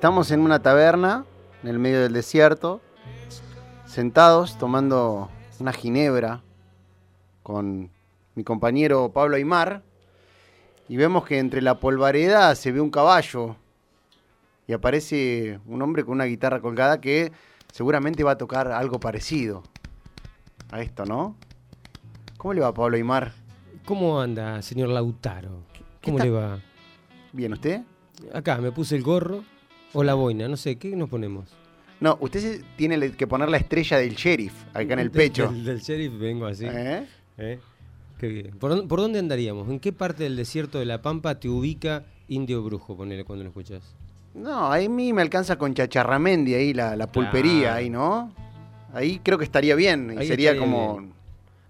Estamos en una taberna en el medio del desierto, sentados tomando una ginebra con mi compañero Pablo Aymar y vemos que entre la polvareda se ve un caballo y aparece un hombre con una guitarra colgada que seguramente va a tocar algo parecido a esto, ¿no? ¿Cómo le va Pablo Aymar? ¿Cómo anda, señor Lautaro? ¿Cómo le va? ¿Bien usted? Acá me puse el gorro o la boina, no sé, ¿qué nos ponemos? No, usted tiene que poner la estrella del sheriff acá en el pecho. Del, del sheriff vengo así. ¿Eh? ¿Eh? Qué bien. ¿Por, dónde- por dónde andaríamos? ¿En qué parte del desierto de La Pampa te ubica Indio Brujo, ponele cuando lo escuchas? No, ahí a mí me alcanza con Chacharramendi ahí, la, la pulpería ahí, ¿no? Ahí creo que estaría bien. Y Ahí sería como bien.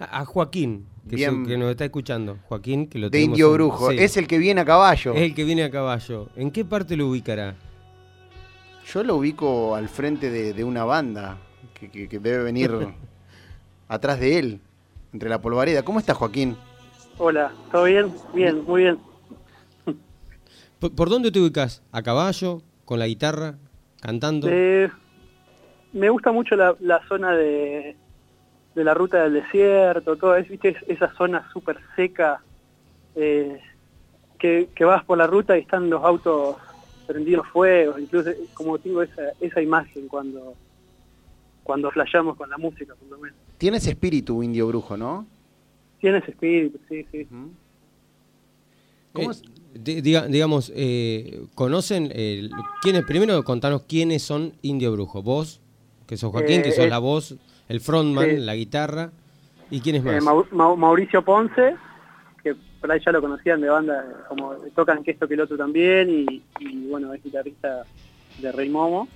A, a Joaquín, que, Bien. el que nos está escuchando. Joaquín, que lo de indio en- brujo. sí. Es el que viene a caballo. Es el que viene a caballo. ¿En qué parte lo ubicará? Yo lo ubico al frente de, de una banda que, que- que debe venir atrás de él, entre la polvareda. ¿Cómo está Joaquín? Hola, ¿todo bien? Bien, muy bien. ¿Por, por dónde te ubicas? ¿A caballo? ¿Con la guitarra? ¿Cantando? Eh, me gusta mucho la, la zona de, de la ruta del desierto, todo es, ¿viste? Es- esa zona súper seca, eh, que, que vas por la ruta y están los autos prendidos fuego, incluso como tengo esa, esa imagen cuando cuando flasheamos con la música, por lo menos. Tienes espíritu indio brujo, ¿no? Tienes espíritu, sí, sí. ¿Cómo Eh, es? di- diga- digamos, eh, ¿conocen? eh, quiénes, primero contanos quiénes son Indio Brujo. Vos, que sos Joaquín, Eh, que sos eh, la voz, el frontman, sí. la guitarra. ¿Y quiénes más? Eh, Mau- Mau- Mauricio Ponce, que por ahí ya lo conocían de banda, como tocan que esto que el otro también, y, y, bueno, es guitarrista de Rey Momo.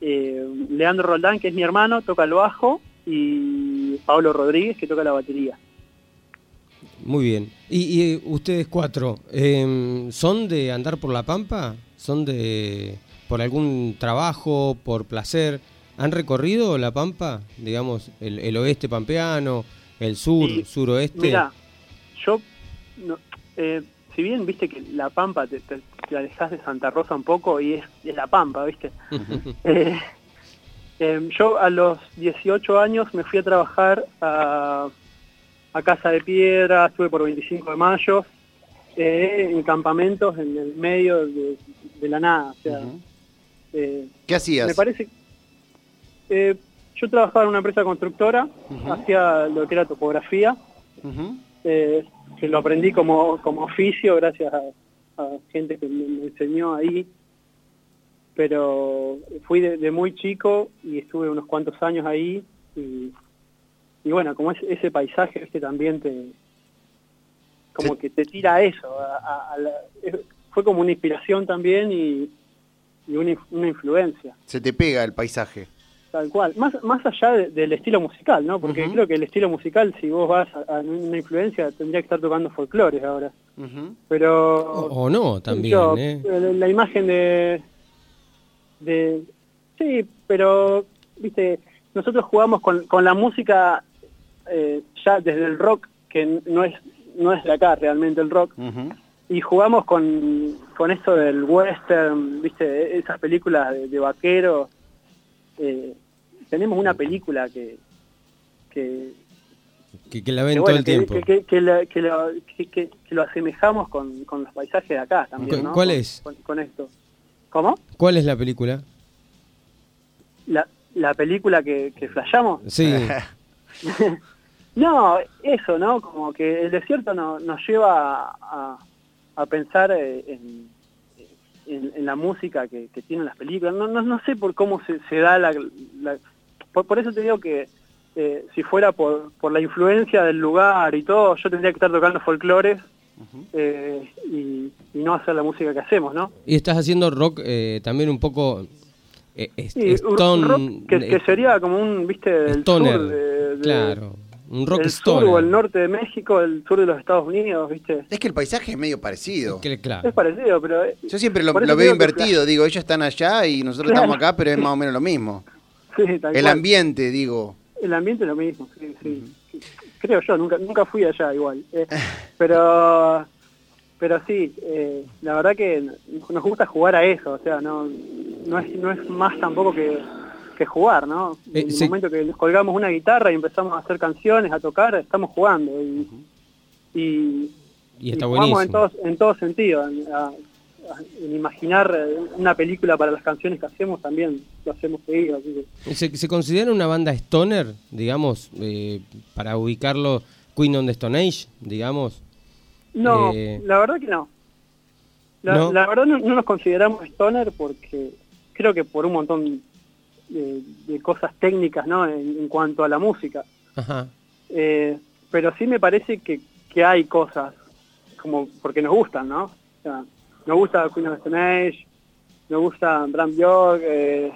Eh, Leandro Roldán, que es mi hermano, toca el bajo, y Pablo Rodríguez, que toca la batería. Muy bien. ¿Y, y, eh, ustedes cuatro, eh, son de andar por la Pampa? ¿Son de por algún trabajo, por placer? ¿Han recorrido la Pampa? Digamos, el, el oeste pampeano, el sur, Sí. suroeste. Mira, yo, no- eh, si bien viste que La Pampa te, te, te alejas de Santa Rosa un poco y es, es La Pampa, viste. Eh, eh, yo a los 18 años me fui a trabajar a, a Casa de Piedra, estuve por 25 de mayo, eh, en campamentos en el medio de, de la nada. O sea, Ujú. eh, ¿Qué hacías? me parece... eh, yo trabajaba en una empresa constructora, hacía lo que era topografía, que lo aprendí como, como oficio gracias a, a gente que me, me enseñó ahí. Pero fui de, de muy chico y estuve unos cuantos años ahí y, y bueno, como es, ese paisaje este también te como Sí. que te tira a eso, a- a- a la- fue como una inspiración también y, y una, una influencia. Se te pega el paisaje. Tal cual, más, más allá de- del estilo musical, ¿no? Porque creo que el estilo musical, si vos vas a, a una influencia, tendría que estar tocando folclores ahora. Ujú. Pero... O, o no, también. yo, ¿eh? la, la imagen de, de... Sí, pero, viste, nosotros jugamos con, con la música eh, ya desde el rock, que no es, no es de acá realmente el rock, y jugamos con, con esto del western, viste, esas películas de, de vaqueros. Eh, tenemos una película que, que, Que, que la que, ven todo bueno, el que, tiempo. que- que- que la- que lo, que- que- que lo asemejamos con, con los paisajes de acá también, ¿Cu- ¿no? cuál es? Con, con esto. ¿Cómo? ¿Cuál es la película? La, la película que, que flayamos. Sí. No, eso, ¿no? Como que el desierto no- nos lleva a, a pensar eh, en, en- en la música que, que tienen las películas. No, no, no sé por cómo se, se da la... la- por, por eso te digo que eh, si fuera por, por la influencia del lugar y todo, yo tendría que estar tocando folclores eh, y, y no hacer la música que hacemos, ¿no? y estás haciendo rock eh, también un poco... eh, Sí, stone- rock que, que sería como un, viste, del stoner. sur de- de- claro. Un rock el sur o el norte de México, el sur de los Estados Unidos, ¿viste? Es que el paisaje es medio parecido. Que, claro. Es parecido, pero... eh, Yo siempre lo, veo que- invertido, digo, ellos están allá y nosotros Claro. estamos acá, pero es más o menos lo mismo. Sí, tal El cual. ambiente, digo. El ambiente es lo mismo, sí, sí. Creo yo, nunca nunca fui allá igual. eh, pero pero sí, eh, la verdad que nos gusta jugar a eso, o sea, no no es, no es más tampoco que, que jugar, ¿no? Eh, en el sí. momento que nos colgamos una guitarra y empezamos a hacer canciones, a tocar, estamos jugando. Y, y, Y está y jugamos en todos en todo sentido. A- en imaginar eh, una película para las canciones que hacemos también lo hacemos seguido. así que- ¿Se, se considera una banda stoner, digamos, eh, para ubicarlo Queen on the Stone Age, digamos? No, Eh, la verdad que no. La, ¿No? la verdad no, no nos consideramos stoner porque creo que por un montón de, de cosas técnicas, ¿no? En, en cuanto a la música. Ajá. Eh, pero sí me parece que, que hay cosas como porque nos gustan, ¿no? O sea, nos gusta Queen of Stone Age, nos gusta Bram Bjork, eh,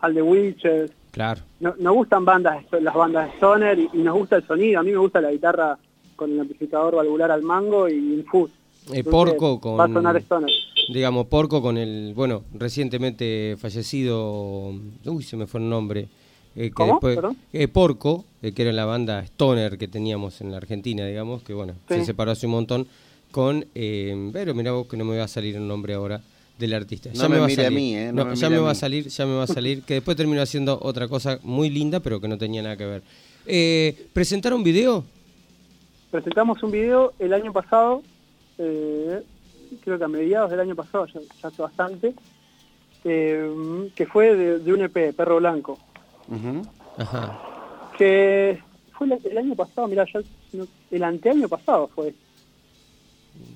All the Witches, Claro. no- nos gustan bandas las bandas stoner y, y nos gusta el sonido. A mí me gusta la guitarra con el amplificador valvular al mango y infus. Eh, porco con... Va a sonar stoner. digamos, Porco con el, bueno, recientemente fallecido, uy, se me fue el nombre. eh, que ¿Cómo? Perdón. eh, Porco, eh, que era la banda Stoner que teníamos en la Argentina, digamos, que bueno, Sí. se separó hace un montón con, eh, pero mira vos que no me va a salir el nombre ahora del artista. No me va mire a salir. mí, eh, no me ya me a va a salir, ya me va a salir, que después terminó haciendo otra cosa muy linda, pero que no tenía nada que ver. Eh, ¿Presentaron video? Presentamos un video el año pasado, eh, creo que a mediados del año pasado, ya, ya hace bastante, eh, que fue de, de un EP, Perro Blanco. Ajá. Que fue el, el año pasado, mira, ya el anteaño pasado fue.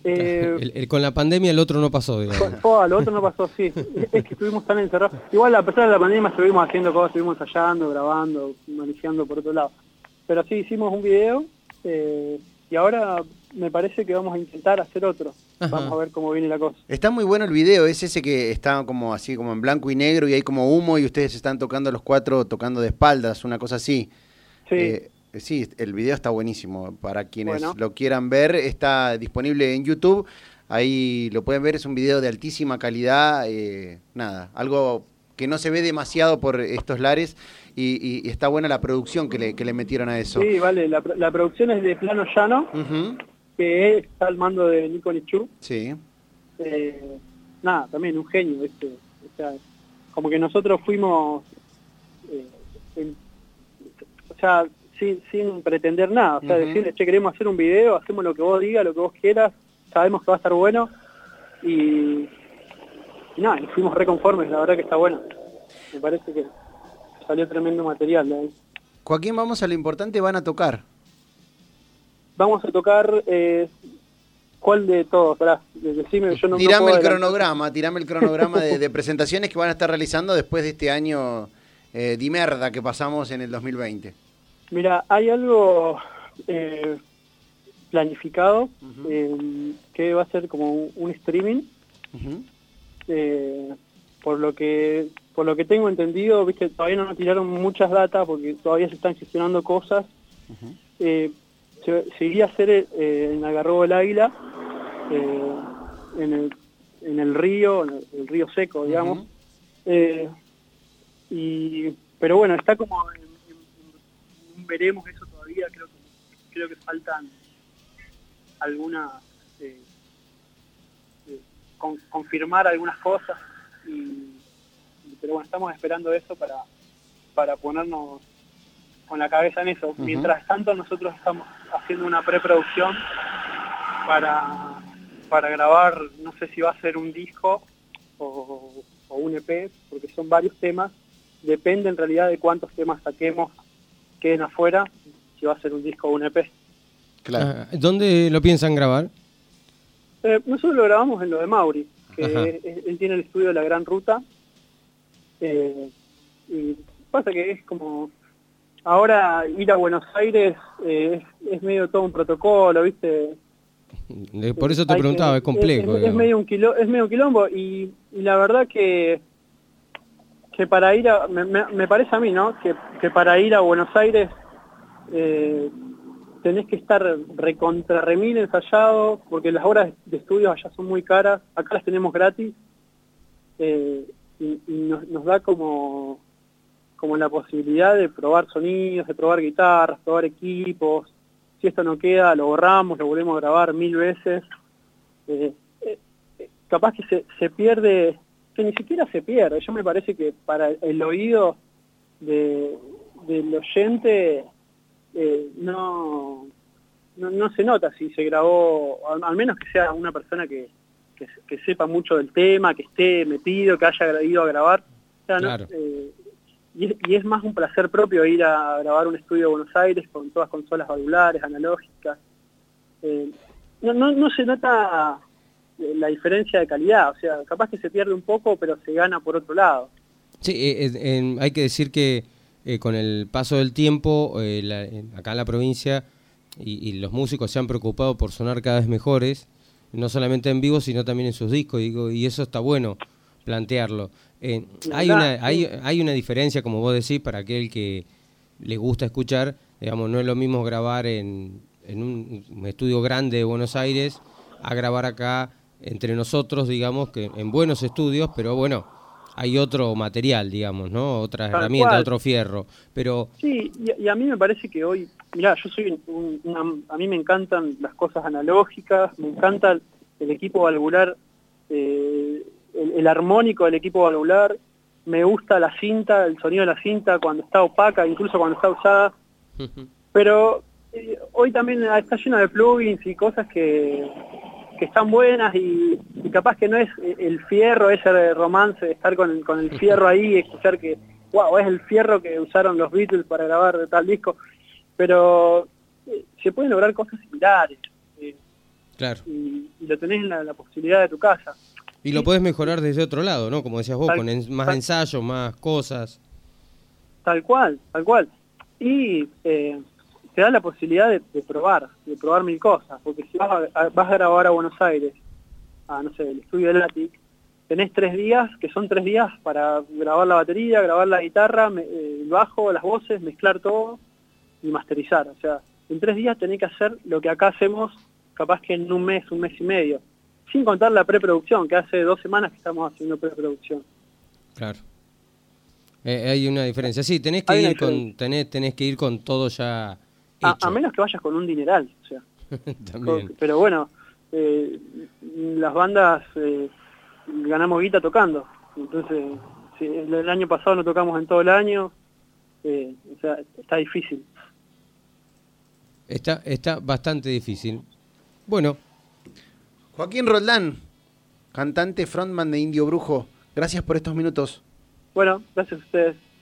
Eh, El- el- con la pandemia el otro no pasó, digamos. Fue, lo otro no pasó, sí. Es que estuvimos tan encerrados. Igual a pesar de la pandemia estuvimos haciendo cosas, estuvimos ensayando, grabando, manejando por otro lado. Pero sí hicimos un video eh, y ahora me parece que vamos a intentar hacer otro. Ajá. Vamos a ver cómo viene la cosa. Está muy bueno el video, es ese que está como así, como en blanco y negro y hay como humo y ustedes están tocando los cuatro, tocando de espaldas, una cosa así. Sí, Eh, sí, el video está buenísimo. Para quienes Bueno. lo quieran ver, está disponible en YouTube. Ahí lo pueden ver, es un video de altísima calidad. eh, nada, algo que no se ve demasiado por estos lares y, y- y está buena la producción que le, que le metieron a eso. sí, vale. La, la producción es de Plano Llano, que está al mando de Nico Nichu. Sí. Eh, nada, también un genio, ¿viste? O sea, como que nosotros fuimos, eh, en- o sea, sin, sin pretender nada, o sea, Ujú. decirle, che, queremos hacer un video, hacemos lo que vos digas, lo que vos quieras, sabemos que va a estar bueno, y, y nada, y fuimos reconformes, la verdad que está bueno. Me parece que salió tremendo material de ahí. Joaquín, vamos a lo importante, van a tocar. Vamos a tocar, eh, ¿cuál de todos? Pará, decime, yo no tirame el cronograma, tirame el cronograma de, de presentaciones que van a estar realizando después de este año eh, de merda que pasamos en el 2020. Mira, hay algo eh, planificado eh, que va a ser como un, un streaming. Eh, por lo que por lo que tengo entendido, viste, todavía no nos tiraron muchas datas porque todavía se están gestionando cosas. Eh, se, se iría a hacer en Algarrobo del Águila, en, el, en el río, en el, el río seco, digamos. Eh, y, pero bueno, está como en- veremos eso todavía, creo que, creo que faltan algunas, eh, eh, con- confirmar algunas cosas, y, pero bueno, estamos esperando eso para, para ponernos con la cabeza en eso. Mientras tanto nosotros estamos haciendo una preproducción para, para grabar, no sé si va a ser un disco o, o un EP, porque son varios temas. Depende en realidad de cuántos temas saquemos, queden afuera, si va a ser un disco o un EP. Claro. Ah, ¿Dónde lo piensan grabar? Eh, nosotros lo grabamos en lo de Mauri, que él tiene el estudio de La Gran Ruta. Eh, y pasa que es como... Ahora ir a Buenos Aires eh, es, es medio todo un protocolo, ¿viste? Por eso te Hay preguntaba, que- es complejo. Es, medio un quilo, es medio un quilombo y, y la verdad que que para ir a, me, parece a mí, ¿no? Que, que para ir a Buenos Aires eh, tenés que estar recontra remil ensayado, porque las horas de estudio allá son muy caras, acá las tenemos gratis, eh, y, nos, da como, como la posibilidad de probar sonidos, de probar guitarras, probar equipos, si esto no queda, lo borramos, lo volvemos a grabar mil veces. Eh, capaz que se, se, pierde, que ni siquiera se pierde. Yo me parece que para el oído de, del oyente eh, no, no, no, se nota si se grabó, al, menos que sea una persona que, que, sepa mucho del tema, que esté metido, que haya ido a grabar. y, es más un placer propio ir a grabar un estudio de Buenos Aires con todas consolas valvulares, analógicas. Eh, no, no, no se nota eh, la diferencia de calidad, o sea, capaz que se pierde un poco, pero se gana por otro lado. Sí, eh, hay que decir que con el paso del tiempo, acá en la provincia, y, los músicos se han preocupado por sonar cada vez mejores, no solamente en vivo, sino también en sus discos, digo, y eso está bueno plantearlo. Eh, hay, una, hay, hay una diferencia, como vos decís, para aquel que le gusta escuchar, digamos, no es lo mismo grabar en, en un, estudio grande de Buenos Aires a grabar acá entre nosotros, digamos, que en buenos estudios, pero bueno, hay otro material, digamos, ¿no? Otra herramienta, otro fierro, pero... Sí, y, a mí me parece que hoy, mira, yo soy a mí me encantan las cosas analógicas, me encanta el equipo valvular eh, el, armónico del equipo valvular, me gusta la cinta, el sonido de la cinta cuando está opaca, incluso cuando está usada, pero eh, hoy también está lleno de plugins y cosas que, que están buenas y, capaz que no es el fierro, ese romance de estar con, con el fierro ahí y escuchar que, wow, es el fierro que usaron los Beatles para grabar tal disco, pero eh, se pueden lograr cosas similares. Eh, claro. Y, lo tenés en la posibilidad de tu casa. Y lo puedes mejorar desde otro lado, ¿no? Como decías vos, con más ensayos, más cosas. Tal cual, tal cual. Y eh, te da la posibilidad de, probar, de probar mil cosas, porque si vas a, vas a grabar a Buenos Aires, a, no sé, el estudio del Attic, tenés tres días, que son tres días para grabar la batería, grabar la guitarra, eh, el bajo, las voces, mezclar todo y masterizar. O sea, en tres días tenés que hacer lo que acá hacemos capaz que en un mes, un mes y medio sin contar la preproducción, que hace dos semanas que estamos haciendo preproducción. Claro. Eh, hay una diferencia. Sí, tenés que, ir con, tenés, tenés que ir con todo ya A, menos que vayas con un dineral, o sea. También. pero bueno, eh, las bandas eh, ganamos guita tocando. Entonces, el año pasado no tocamos en todo el año. o sea, está difícil. Está, está bastante difícil. Bueno, Joaquín Roldán, cantante frontman de Indio Brujo, gracias por estos minutos. Bueno, gracias a ustedes.